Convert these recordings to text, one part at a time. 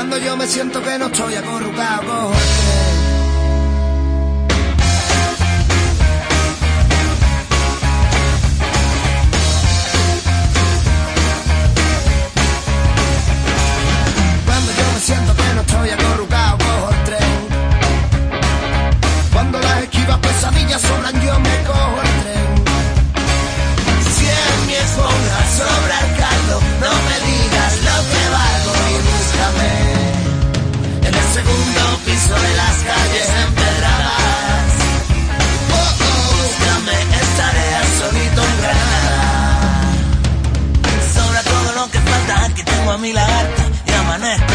Cuando yo me siento que no estoy acurrucado, piso de las calles empedradas. Oh, oh. Búscame, estaré al solito en Granada. Sobra todo lo que falta, aquí tengo a mi lagarta y amanezco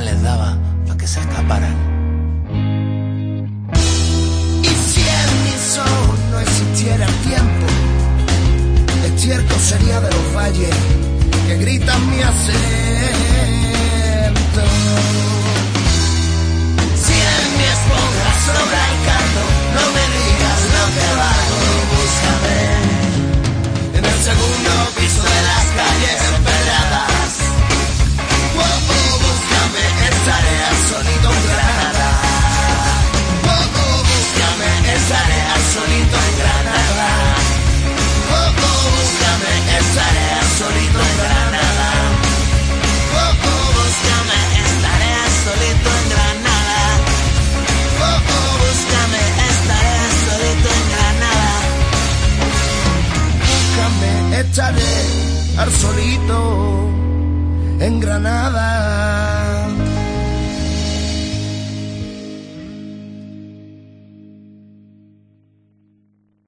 les daba para que se escaparan. Y si en mi ojos no existiera el tiempo, el cierto sería de los valles que gritan mi acento. sale al solito en Granada.